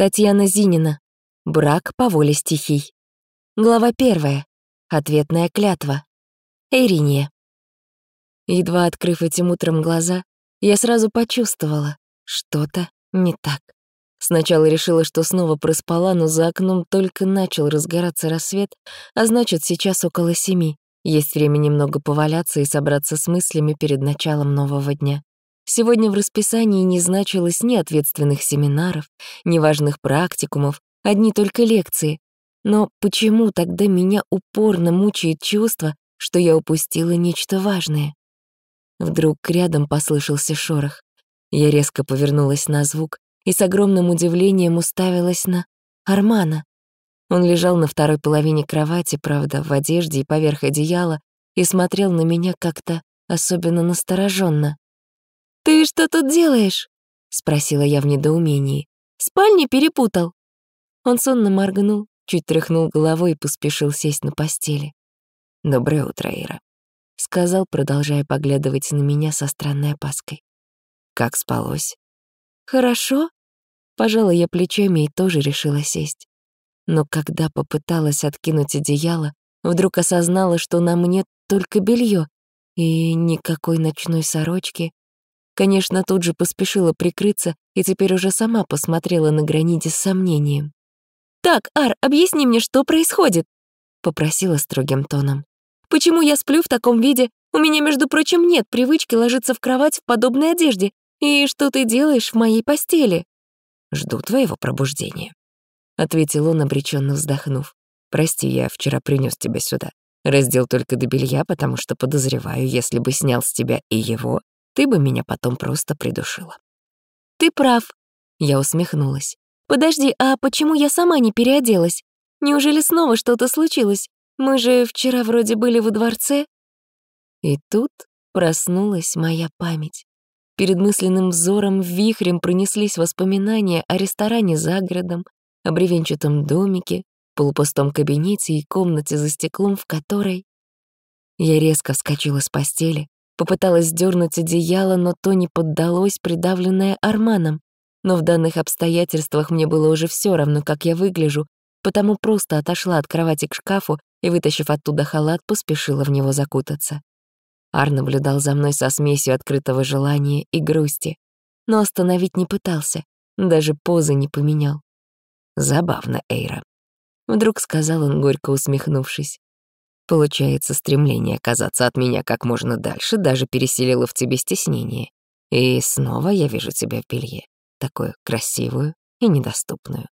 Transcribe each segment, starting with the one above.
Татьяна Зинина. Брак по воле стихий. Глава первая. Ответная клятва. Эриния. Едва открыв этим утром глаза, я сразу почувствовала, что-то не так. Сначала решила, что снова проспала, но за окном только начал разгораться рассвет, а значит, сейчас около семи. Есть время немного поваляться и собраться с мыслями перед началом нового дня. Сегодня в расписании не значилось ни ответственных семинаров, ни важных практикумов, одни только лекции. Но почему тогда меня упорно мучает чувство, что я упустила нечто важное? Вдруг рядом послышался шорох. Я резко повернулась на звук и с огромным удивлением уставилась на Армана. Он лежал на второй половине кровати, правда, в одежде и поверх одеяла, и смотрел на меня как-то особенно настороженно. «Ты что тут делаешь?» — спросила я в недоумении. «Спальни перепутал». Он сонно моргнул, чуть тряхнул головой и поспешил сесть на постели. «Доброе утро, Ира», — сказал, продолжая поглядывать на меня со странной опаской. «Как спалось?» «Хорошо», — пожала я плечами и тоже решила сесть. Но когда попыталась откинуть одеяло, вдруг осознала, что на мне только белье и никакой ночной сорочки, Конечно, тут же поспешила прикрыться и теперь уже сама посмотрела на граниде с сомнением. «Так, Ар, объясни мне, что происходит?» — попросила строгим тоном. «Почему я сплю в таком виде? У меня, между прочим, нет привычки ложиться в кровать в подобной одежде. И что ты делаешь в моей постели?» «Жду твоего пробуждения», — ответил он, обреченно вздохнув. «Прости, я вчера принес тебя сюда. Раздел только до белья, потому что подозреваю, если бы снял с тебя и его, ты бы меня потом просто придушила». «Ты прав», — я усмехнулась. «Подожди, а почему я сама не переоделась? Неужели снова что-то случилось? Мы же вчера вроде были во дворце». И тут проснулась моя память. Перед мысленным взором вихрем пронеслись воспоминания о ресторане за городом, о бревенчатом домике, полупустом кабинете и комнате за стеклом, в которой... Я резко вскочила с постели, Попыталась сдернуть одеяло, но то не поддалось, придавленное Арманом. Но в данных обстоятельствах мне было уже все равно, как я выгляжу, потому просто отошла от кровати к шкафу и, вытащив оттуда халат, поспешила в него закутаться. Ар наблюдал за мной со смесью открытого желания и грусти, но остановить не пытался, даже позы не поменял. «Забавно, Эйра», — вдруг сказал он, горько усмехнувшись. Получается, стремление оказаться от меня как можно дальше даже переселило в тебе стеснение. И снова я вижу тебя в белье, такую красивую и недоступную.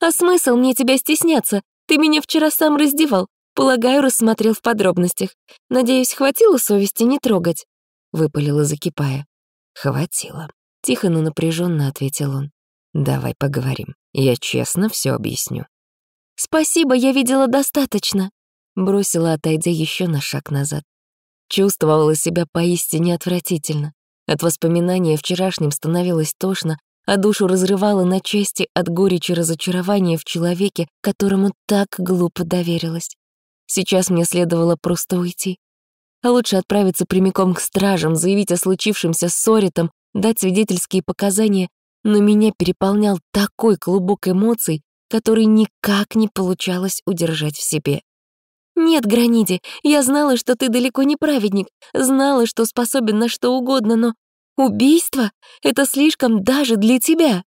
«А смысл мне тебя стесняться? Ты меня вчера сам раздевал. Полагаю, рассмотрел в подробностях. Надеюсь, хватило совести не трогать?» Выпалила, закипая. «Хватило», — тихо, но напряженно ответил он. «Давай поговорим. Я честно все объясню». «Спасибо, я видела достаточно», бросила, отойдя еще на шаг назад. Чувствовала себя поистине отвратительно. От воспоминания о вчерашнем становилось тошно, а душу разрывало на части от горечи разочарования в человеке, которому так глупо доверилась. Сейчас мне следовало просто уйти. А лучше отправиться прямиком к стражам, заявить о случившемся с Соритом, дать свидетельские показания, но меня переполнял такой клубок эмоций, который никак не получалось удержать в себе. «Нет, Граниди, я знала, что ты далеко не праведник, знала, что способен на что угодно, но убийство — это слишком даже для тебя».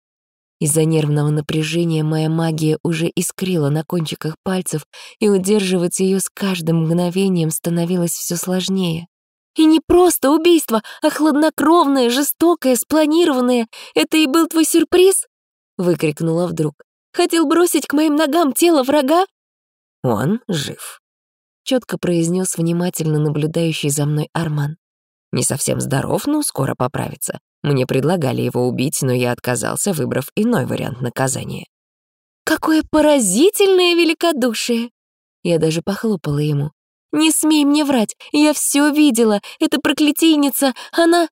Из-за нервного напряжения моя магия уже искрила на кончиках пальцев, и удерживать ее с каждым мгновением становилось все сложнее. «И не просто убийство, а хладнокровное, жестокое, спланированное. Это и был твой сюрприз?» — выкрикнула вдруг. «Хотел бросить к моим ногам тело врага?» «Он жив», четко произнес внимательно наблюдающий за мной Арман. «Не совсем здоров, но скоро поправится. Мне предлагали его убить, но я отказался, выбрав иной вариант наказания». «Какое поразительное великодушие!» Я даже похлопала ему. «Не смей мне врать, я все видела, эта проклятийница, она...»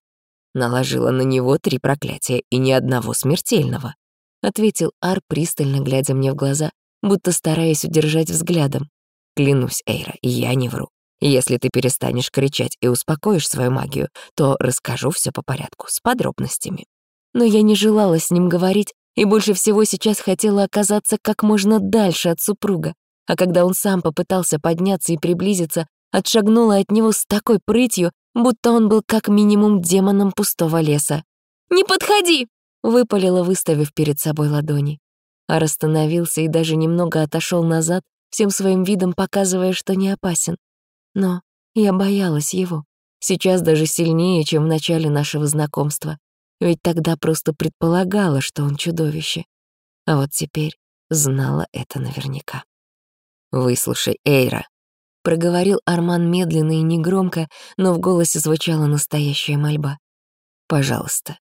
Наложила на него три проклятия и ни одного смертельного, ответил Ар, пристально глядя мне в глаза, будто стараясь удержать взглядом. Клянусь, Эйра, я не вру. Если ты перестанешь кричать и успокоишь свою магию, то расскажу все по порядку, с подробностями. Но я не желала с ним говорить и больше всего сейчас хотела оказаться как можно дальше от супруга, а когда он сам попытался подняться и приблизиться, отшагнула от него с такой прытью, будто он был как минимум демоном пустого леса. «Не подходи!» — выпалила, выставив перед собой ладони. Ар остановился и даже немного отошел назад, всем своим видом показывая, что не опасен. Но я боялась его. Сейчас даже сильнее, чем в начале нашего знакомства. Ведь тогда просто предполагала, что он чудовище. А вот теперь знала это наверняка. «Выслушай, Эйра», — проговорил Арман медленно и негромко, но в голосе звучала настоящая мольба. «Пожалуйста».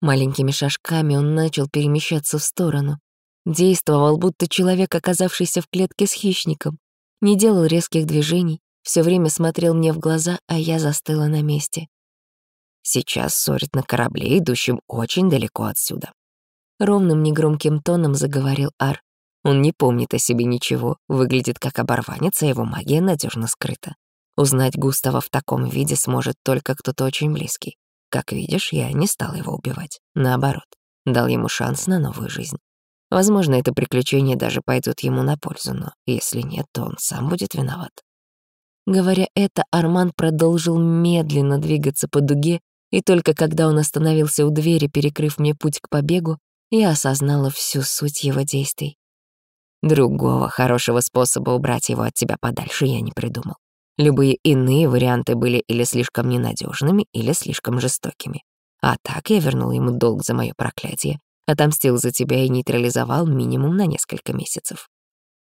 Маленькими шажками он начал перемещаться в сторону. Действовал, будто человек, оказавшийся в клетке с хищником. Не делал резких движений, все время смотрел мне в глаза, а я застыла на месте. Сейчас ссорит на корабле, идущем очень далеко отсюда. Ровным негромким тоном заговорил Ар. Он не помнит о себе ничего, выглядит как оборванец, а его магия надежно скрыта. Узнать Густава в таком виде сможет только кто-то очень близкий. Как видишь, я не стал его убивать. Наоборот, дал ему шанс на новую жизнь. Возможно, это приключение даже пойдет ему на пользу, но если нет, то он сам будет виноват. Говоря это, Арман продолжил медленно двигаться по дуге, и только когда он остановился у двери, перекрыв мне путь к побегу, я осознала всю суть его действий. Другого хорошего способа убрать его от тебя подальше я не придумал. Любые иные варианты были или слишком ненадежными, или слишком жестокими. А так я вернул ему долг за мое проклятие, отомстил за тебя и нейтрализовал минимум на несколько месяцев.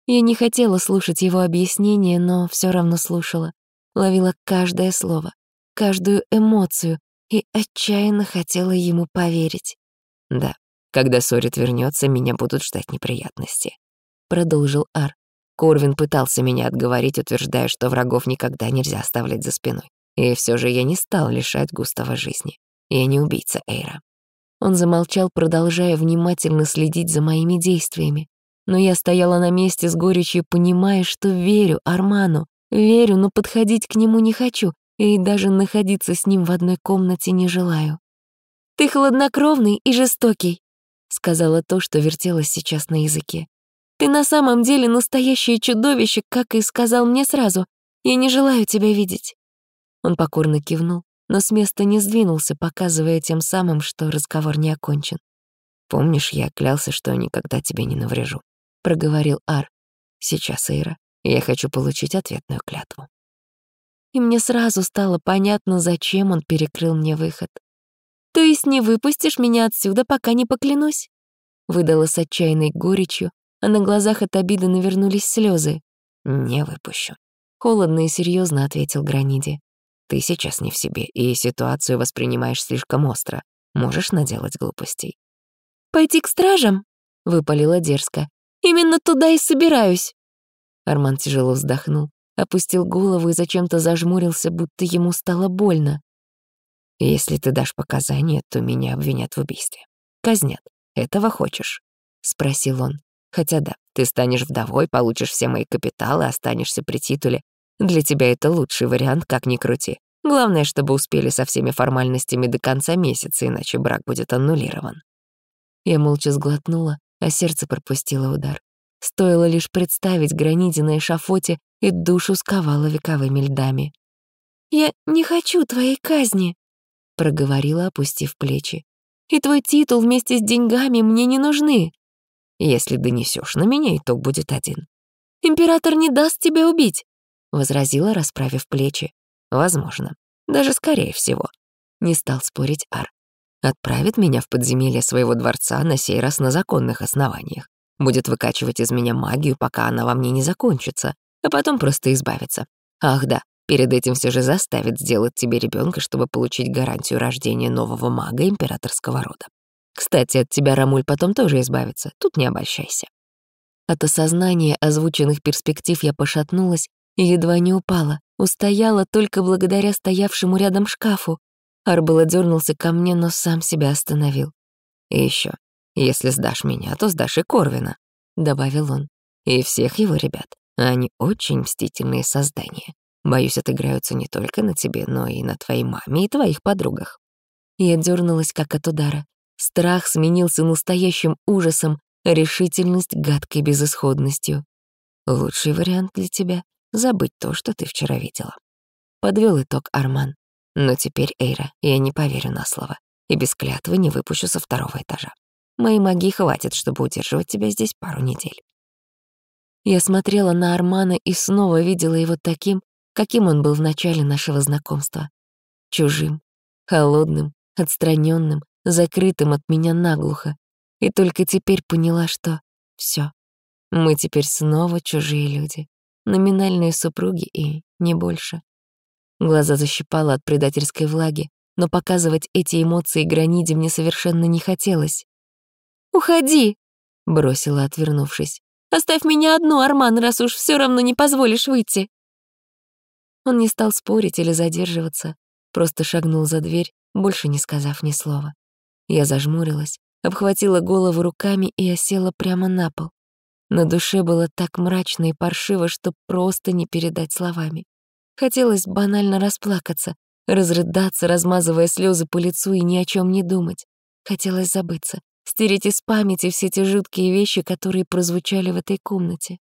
Я не хотела слушать его объяснения, но все равно слушала, ловила каждое слово, каждую эмоцию, и отчаянно хотела ему поверить. «Да, когда Сорит вернется, меня будут ждать неприятности», — продолжил Ар. Корвин пытался меня отговорить, утверждая, что врагов никогда нельзя оставлять за спиной. И все же я не стал лишать Густава жизни. Я не убийца Эйра. Он замолчал, продолжая внимательно следить за моими действиями. Но я стояла на месте с горечью, понимая, что верю Арману. Верю, но подходить к нему не хочу, и даже находиться с ним в одной комнате не желаю. «Ты хладнокровный и жестокий», — сказала то, что вертелось сейчас на языке. «Ты на самом деле настоящее чудовище, как и сказал мне сразу. Я не желаю тебя видеть». Он покорно кивнул, но с места не сдвинулся, показывая тем самым, что разговор не окончен. «Помнишь, я клялся, что никогда тебе не наврежу?» — проговорил Ар. «Сейчас, Эйра, я хочу получить ответную клятву» и мне сразу стало понятно, зачем он перекрыл мне выход. «То есть не выпустишь меня отсюда, пока не поклянусь?» Выдала с отчаянной горечью, а на глазах от обиды навернулись слезы. «Не выпущу», — холодно и серьезно ответил Граниди. «Ты сейчас не в себе, и ситуацию воспринимаешь слишком остро. Можешь наделать глупостей». «Пойти к стражам?» — выпалила дерзко. «Именно туда и собираюсь». Арман тяжело вздохнул опустил голову и зачем-то зажмурился, будто ему стало больно. «Если ты дашь показания, то меня обвинят в убийстве. Казнят. Этого хочешь?» — спросил он. «Хотя да, ты станешь вдовой, получишь все мои капиталы, останешься при титуле. Для тебя это лучший вариант, как ни крути. Главное, чтобы успели со всеми формальностями до конца месяца, иначе брак будет аннулирован». Я молча сглотнула, а сердце пропустило удар. Стоило лишь представить граниди на эшафоте, и душу сковало вековыми льдами. «Я не хочу твоей казни», — проговорила, опустив плечи. «И твой титул вместе с деньгами мне не нужны». «Если донесешь на меня, итог будет один». «Император не даст тебя убить», — возразила, расправив плечи. «Возможно. Даже скорее всего». Не стал спорить Ар. «Отправит меня в подземелье своего дворца на сей раз на законных основаниях. Будет выкачивать из меня магию, пока она во мне не закончится, а потом просто избавиться. Ах да, перед этим все же заставит сделать тебе ребенка, чтобы получить гарантию рождения нового мага императорского рода. Кстати, от тебя Рамуль потом тоже избавится, тут не обольщайся. От осознания озвученных перспектив я пошатнулась и едва не упала, устояла только благодаря стоявшему рядом шкафу. Арбела дернулся ко мне, но сам себя остановил. И еще, если сдашь меня, то сдашь и Корвина, добавил он, и всех его ребят. Они очень мстительные создания. Боюсь, отыграются не только на тебе, но и на твоей маме и твоих подругах». Я дернулась как от удара. Страх сменился настоящим ужасом, решительность гадкой безысходностью. Лучший вариант для тебя — забыть то, что ты вчера видела. Подвел итог Арман. Но теперь, Эйра, я не поверю на слово и без клятвы не выпущу со второго этажа. Моей магии хватит, чтобы удерживать тебя здесь пару недель. Я смотрела на Армана и снова видела его таким, каким он был в начале нашего знакомства. Чужим, холодным, отстраненным, закрытым от меня наглухо. И только теперь поняла, что все, Мы теперь снова чужие люди, номинальные супруги и не больше. Глаза защипало от предательской влаги, но показывать эти эмоции Граниде мне совершенно не хотелось. «Уходи!» — бросила, отвернувшись. «Оставь меня одну, Арман, раз уж все равно не позволишь выйти!» Он не стал спорить или задерживаться, просто шагнул за дверь, больше не сказав ни слова. Я зажмурилась, обхватила голову руками и осела прямо на пол. На душе было так мрачно и паршиво, что просто не передать словами. Хотелось банально расплакаться, разрыдаться, размазывая слезы по лицу и ни о чем не думать. Хотелось забыться, стереть из памяти все те жуткие вещи, которые прозвучали в этой комнате.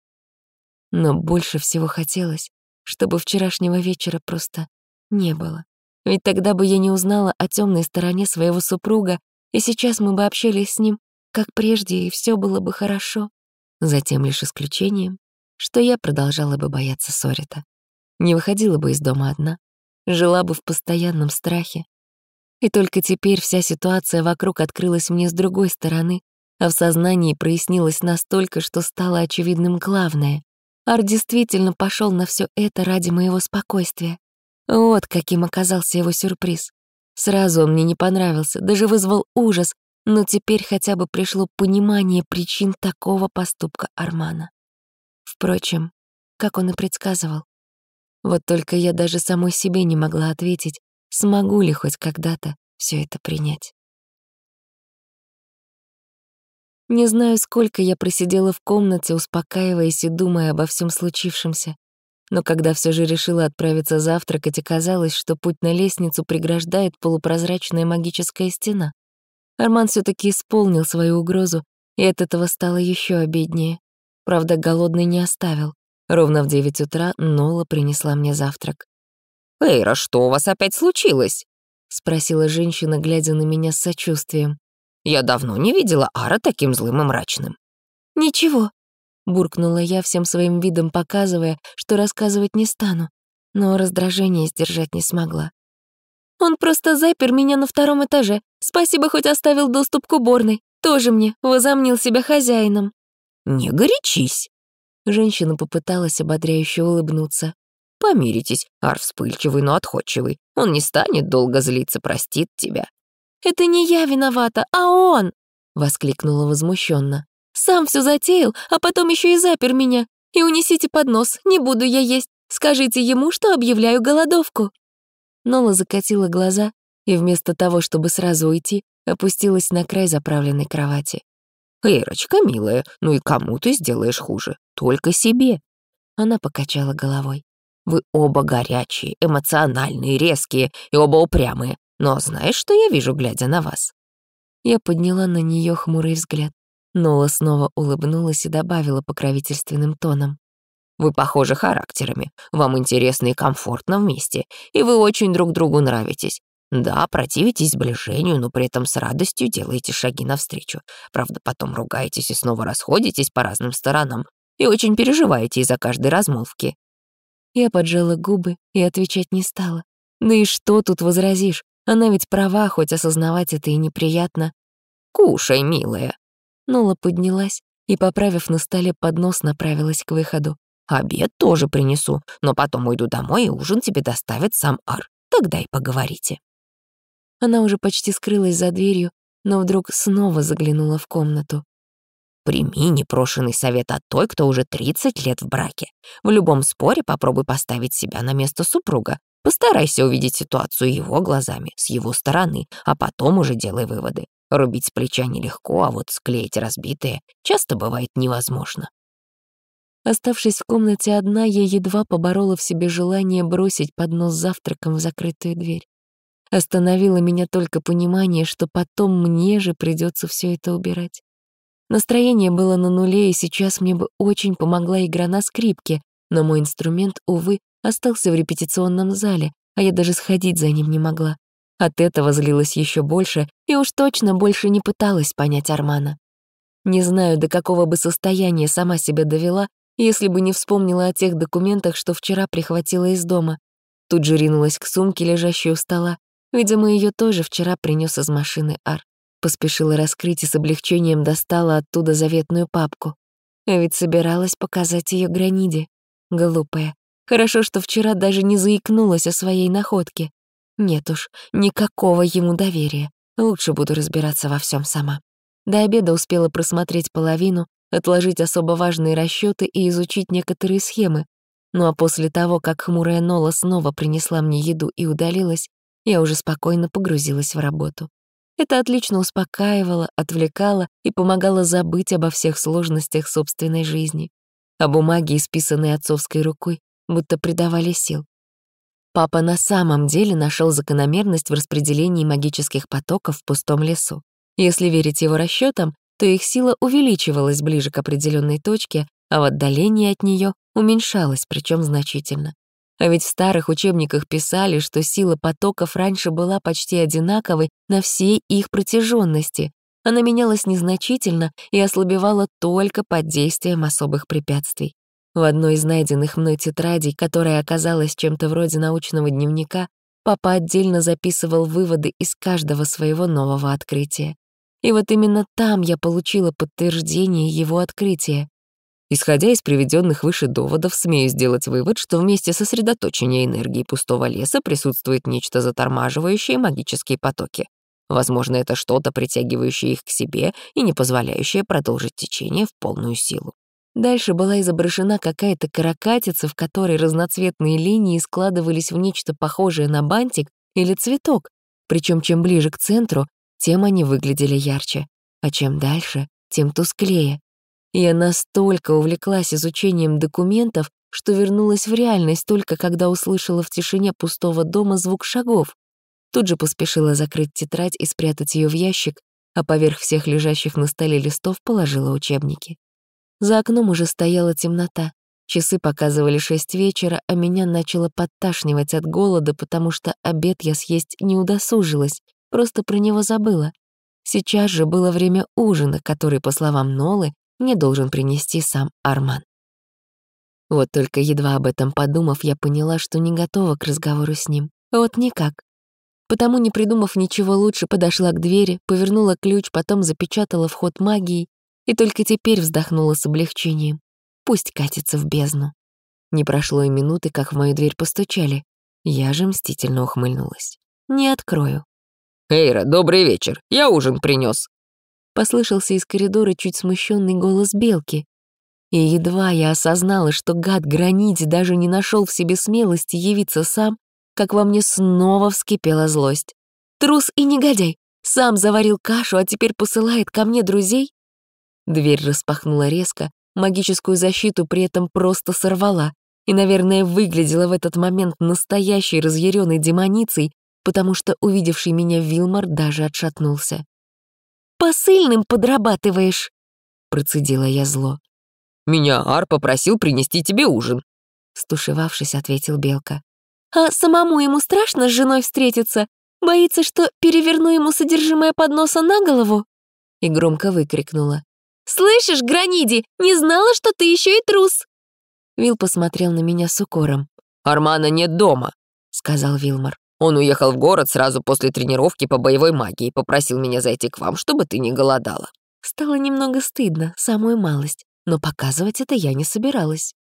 Но больше всего хотелось, чтобы вчерашнего вечера просто не было. Ведь тогда бы я не узнала о темной стороне своего супруга, и сейчас мы бы общались с ним, как прежде, и все было бы хорошо. Затем лишь исключением, что я продолжала бы бояться Сорита не выходила бы из дома одна, жила бы в постоянном страхе. И только теперь вся ситуация вокруг открылась мне с другой стороны, а в сознании прояснилось настолько, что стало очевидным главное. Ар действительно пошел на все это ради моего спокойствия. Вот каким оказался его сюрприз. Сразу он мне не понравился, даже вызвал ужас, но теперь хотя бы пришло понимание причин такого поступка Армана. Впрочем, как он и предсказывал, вот только я даже самой себе не могла ответить, смогу ли хоть когда-то все это принять. Не знаю, сколько я просидела в комнате, успокаиваясь и думая обо всем случившемся. Но когда все же решила отправиться завтракать, оказалось, что путь на лестницу преграждает полупрозрачная магическая стена. Арман все таки исполнил свою угрозу, и от этого стало еще обиднее. Правда, голодный не оставил. Ровно в девять утра Нола принесла мне завтрак. «Эйра, что у вас опять случилось?» — спросила женщина, глядя на меня с сочувствием. «Я давно не видела Ара таким злым и мрачным». «Ничего», — буркнула я, всем своим видом показывая, что рассказывать не стану, но раздражение сдержать не смогла. «Он просто запер меня на втором этаже. Спасибо, хоть оставил доступ к уборной. Тоже мне возомнил себя хозяином». «Не горячись», Женщина попыталась ободряюще улыбнуться. «Помиритесь, Ар вспыльчивый, но отходчивый. Он не станет долго злиться, простит тебя». «Это не я виновата, а он!» — воскликнула возмущенно. «Сам все затеял, а потом еще и запер меня. И унесите поднос, не буду я есть. Скажите ему, что объявляю голодовку». Нола закатила глаза и вместо того, чтобы сразу уйти, опустилась на край заправленной кровати. «Эйрочка, милая, ну и кому ты сделаешь хуже? Только себе». Она покачала головой. «Вы оба горячие, эмоциональные, резкие и оба упрямые. Но знаешь, что я вижу, глядя на вас?» Я подняла на нее хмурый взгляд. Нола снова улыбнулась и добавила покровительственным тоном. «Вы похожи характерами, вам интересно и комфортно вместе, и вы очень друг другу нравитесь. Да, противитесь сближению, но при этом с радостью делаете шаги навстречу. Правда, потом ругаетесь и снова расходитесь по разным сторонам и очень переживаете из-за каждой размолвки. Я поджала губы и отвечать не стала. Да и что тут возразишь? Она ведь права, хоть осознавать это и неприятно. «Кушай, милая». Нола поднялась и, поправив на столе поднос, направилась к выходу. «Обед тоже принесу, но потом уйду домой, и ужин тебе доставит сам Ар. Тогда и поговорите». Она уже почти скрылась за дверью, но вдруг снова заглянула в комнату. Прими непрошенный совет от той, кто уже 30 лет в браке. В любом споре попробуй поставить себя на место супруга. Постарайся увидеть ситуацию его глазами, с его стороны, а потом уже делай выводы. Рубить с плеча нелегко, а вот склеить разбитые часто бывает невозможно. Оставшись в комнате одна, я едва поборола в себе желание бросить поднос с завтраком в закрытую дверь. Остановило меня только понимание, что потом мне же придется все это убирать. Настроение было на нуле, и сейчас мне бы очень помогла игра на скрипке, но мой инструмент, увы, остался в репетиционном зале, а я даже сходить за ним не могла. От этого злилась еще больше и уж точно больше не пыталась понять Армана. Не знаю, до какого бы состояния сама себя довела, если бы не вспомнила о тех документах, что вчера прихватила из дома. Тут же ринулась к сумке, лежащей у стола. Видимо, ее тоже вчера принес из машины Ар. Поспешила раскрыть и с облегчением достала оттуда заветную папку. А ведь собиралась показать ее Граниде. Глупая. Хорошо, что вчера даже не заикнулась о своей находке. Нет уж, никакого ему доверия. Лучше буду разбираться во всем сама. До обеда успела просмотреть половину, отложить особо важные расчеты и изучить некоторые схемы. Ну а после того, как хмурая Нола снова принесла мне еду и удалилась, я уже спокойно погрузилась в работу. Это отлично успокаивало, отвлекало и помогало забыть обо всех сложностях собственной жизни. А бумаги, исписанные отцовской рукой, будто придавали сил. Папа на самом деле нашел закономерность в распределении магических потоков в пустом лесу. Если верить его расчетам, то их сила увеличивалась ближе к определенной точке, а в отдалении от нее уменьшалась, причем значительно. А ведь в старых учебниках писали, что сила потоков раньше была почти одинаковой на всей их протяженности. Она менялась незначительно и ослабевала только под действием особых препятствий. В одной из найденных мной тетрадей, которая оказалась чем-то вроде научного дневника, папа отдельно записывал выводы из каждого своего нового открытия. И вот именно там я получила подтверждение его открытия. Исходя из приведенных выше доводов, смею сделать вывод, что вместе сосредоточения энергии пустого леса присутствует нечто затормаживающее магические потоки. Возможно, это что-то, притягивающее их к себе и не позволяющее продолжить течение в полную силу. Дальше была изображена какая-то каракатица, в которой разноцветные линии складывались в нечто похожее на бантик или цветок, причем чем ближе к центру, тем они выглядели ярче, а чем дальше, тем тусклее. Я настолько увлеклась изучением документов, что вернулась в реальность только когда услышала в тишине пустого дома звук шагов. Тут же поспешила закрыть тетрадь и спрятать ее в ящик, а поверх всех лежащих на столе листов положила учебники. За окном уже стояла темнота. Часы показывали шесть вечера, а меня начало подташнивать от голода, потому что обед я съесть не удосужилась, просто про него забыла. Сейчас же было время ужина, который, по словам Нолы, мне должен принести сам Арман. Вот только едва об этом подумав, я поняла, что не готова к разговору с ним. Вот никак. Потому, не придумав ничего лучше, подошла к двери, повернула ключ, потом запечатала вход магией и только теперь вздохнула с облегчением. Пусть катится в бездну. Не прошло и минуты, как в мою дверь постучали. Я же мстительно ухмыльнулась. Не открою. «Эйра, добрый вечер. Я ужин принес. Послышался из коридора чуть смущенный голос Белки. И едва я осознала, что гад граните даже не нашел в себе смелости явиться сам, как во мне снова вскипела злость. Трус и негодяй. Сам заварил кашу, а теперь посылает ко мне друзей? Дверь распахнула резко, магическую защиту при этом просто сорвала и, наверное, выглядела в этот момент настоящей разъяренной демоницей, потому что увидевший меня Вилмар даже отшатнулся. «Посыльным подрабатываешь», — процедила я зло. «Меня Ар попросил принести тебе ужин», — стушевавшись, ответил Белка. «А самому ему страшно с женой встретиться? Боится, что переверну ему содержимое подноса на голову?» И громко выкрикнула. «Слышишь, Граниди, не знала, что ты еще и трус!» Вил посмотрел на меня с укором. «Армана нет дома», — сказал Вилмар. Он уехал в город сразу после тренировки по боевой магии и попросил меня зайти к вам, чтобы ты не голодала». Стало немного стыдно, самую малость, но показывать это я не собиралась.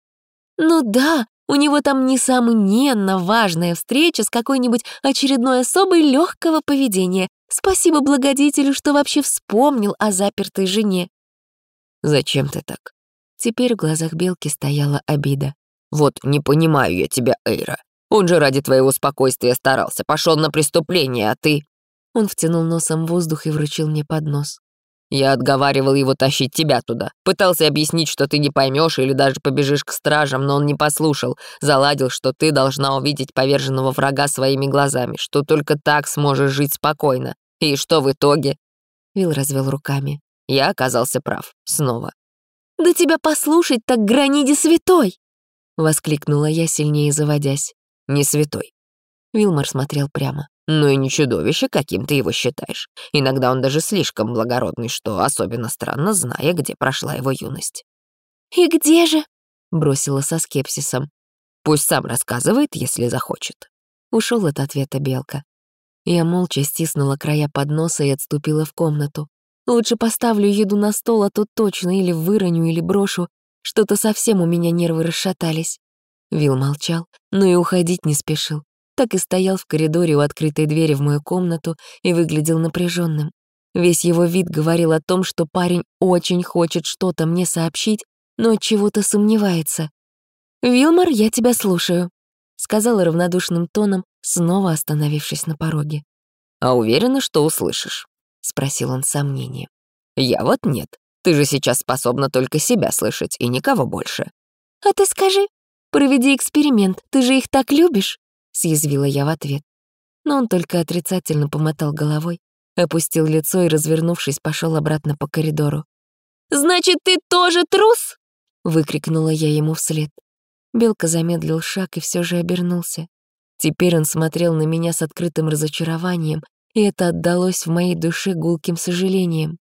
«Ну да, у него там, несомненно, важная встреча с какой-нибудь очередной особой легкого поведения. Спасибо благодетелю, что вообще вспомнил о запертой жене». «Зачем ты так?» Теперь в глазах Белки стояла обида. «Вот не понимаю я тебя, Эйра. Он же ради твоего спокойствия старался, пошел на преступление, а ты...» Он втянул носом воздух и вручил мне поднос. Я отговаривал его тащить тебя туда. Пытался объяснить, что ты не поймешь или даже побежишь к стражам, но он не послушал. Заладил, что ты должна увидеть поверженного врага своими глазами, что только так сможешь жить спокойно. И что в итоге?» Вил развел руками. Я оказался прав. Снова. «Да тебя послушать, так граниди святой!» Воскликнула я, сильнее заводясь. «Не святой». Вилмар смотрел прямо. «Ну и не чудовище, каким ты его считаешь. Иногда он даже слишком благородный, что особенно странно, зная, где прошла его юность». «И где же?» — бросила со скепсисом. «Пусть сам рассказывает, если захочет». Ушел от ответа Белка. Я молча стиснула края подноса и отступила в комнату. Лучше поставлю еду на стол, а то точно или выроню, или брошу. Что-то совсем у меня нервы расшатались. Вил молчал, но и уходить не спешил. Так и стоял в коридоре у открытой двери в мою комнату и выглядел напряженным. Весь его вид говорил о том, что парень очень хочет что-то мне сообщить, но от чего-то сомневается. «Вилмар, я тебя слушаю», — сказала равнодушным тоном, снова остановившись на пороге. «А уверена, что услышишь?» — спросил он с сомнением. «Я вот нет. Ты же сейчас способна только себя слышать и никого больше». «А ты скажи, проведи эксперимент, ты же их так любишь?» — съязвила я в ответ. Но он только отрицательно помотал головой, опустил лицо и, развернувшись, пошел обратно по коридору. «Значит, ты тоже трус?» — выкрикнула я ему вслед. Белка замедлил шаг и все же обернулся. Теперь он смотрел на меня с открытым разочарованием, и это отдалось в моей душе гулким сожалением.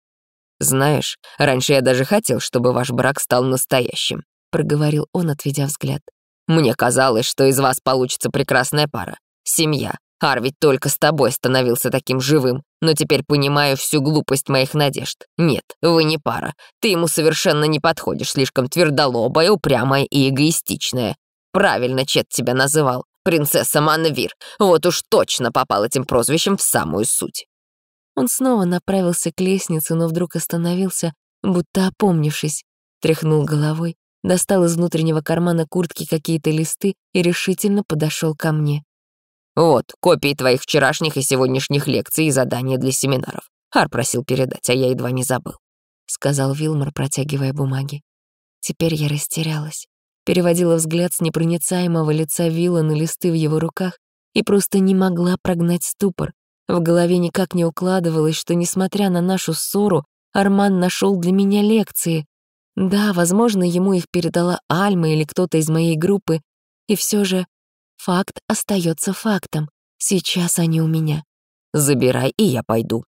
«Знаешь, раньше я даже хотел, чтобы ваш брак стал настоящим», — проговорил он, отведя взгляд. «Мне казалось, что из вас получится прекрасная пара. Семья. Ар ведь только с тобой становился таким живым, но теперь понимаю всю глупость моих надежд. Нет, вы не пара. Ты ему совершенно не подходишь, слишком твердолобая, упрямая и эгоистичная. Правильно Чет тебя называл. Принцесса Манвир. Вот уж точно попал этим прозвищем в самую суть. Он снова направился к лестнице, но вдруг остановился, будто опомнившись, тряхнул головой, достал из внутреннего кармана куртки какие-то листы и решительно подошел ко мне. «Вот, копии твоих вчерашних и сегодняшних лекций и задания для семинаров. Хар просил передать, а я едва не забыл», — сказал Вилмор, протягивая бумаги. Теперь я растерялась переводила взгляд с непроницаемого лица Вилла на листы в его руках и просто не могла прогнать ступор. В голове никак не укладывалось, что, несмотря на нашу ссору, Арман нашел для меня лекции. Да, возможно, ему их передала Альма или кто-то из моей группы, и все же факт остается фактом. Сейчас они у меня. Забирай, и я пойду.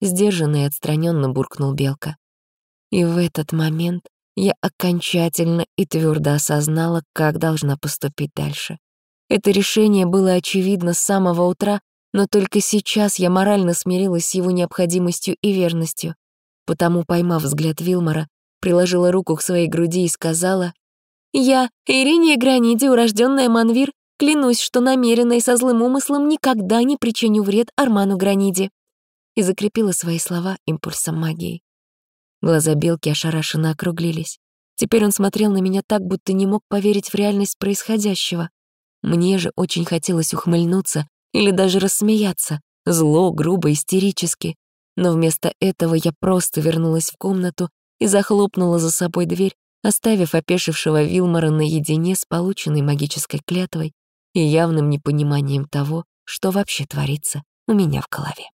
Сдержанно и отстраненно буркнул Белка. И в этот момент я окончательно и твердо осознала, как должна поступить дальше. Это решение было очевидно с самого утра, но только сейчас я морально смирилась с его необходимостью и верностью. Потому, поймав взгляд Вилмора, приложила руку к своей груди и сказала, «Я, Ириния Граниди, урожденная Манвир, клянусь, что намеренно и со злым умыслом никогда не причиню вред Арману Граниди». И закрепила свои слова импульсом магии. Глаза белки ошарашенно округлились. Теперь он смотрел на меня так, будто не мог поверить в реальность происходящего. Мне же очень хотелось ухмыльнуться или даже рассмеяться, зло, грубо, истерически. Но вместо этого я просто вернулась в комнату и захлопнула за собой дверь, оставив опешившего Вилмора наедине с полученной магической клятвой и явным непониманием того, что вообще творится у меня в голове.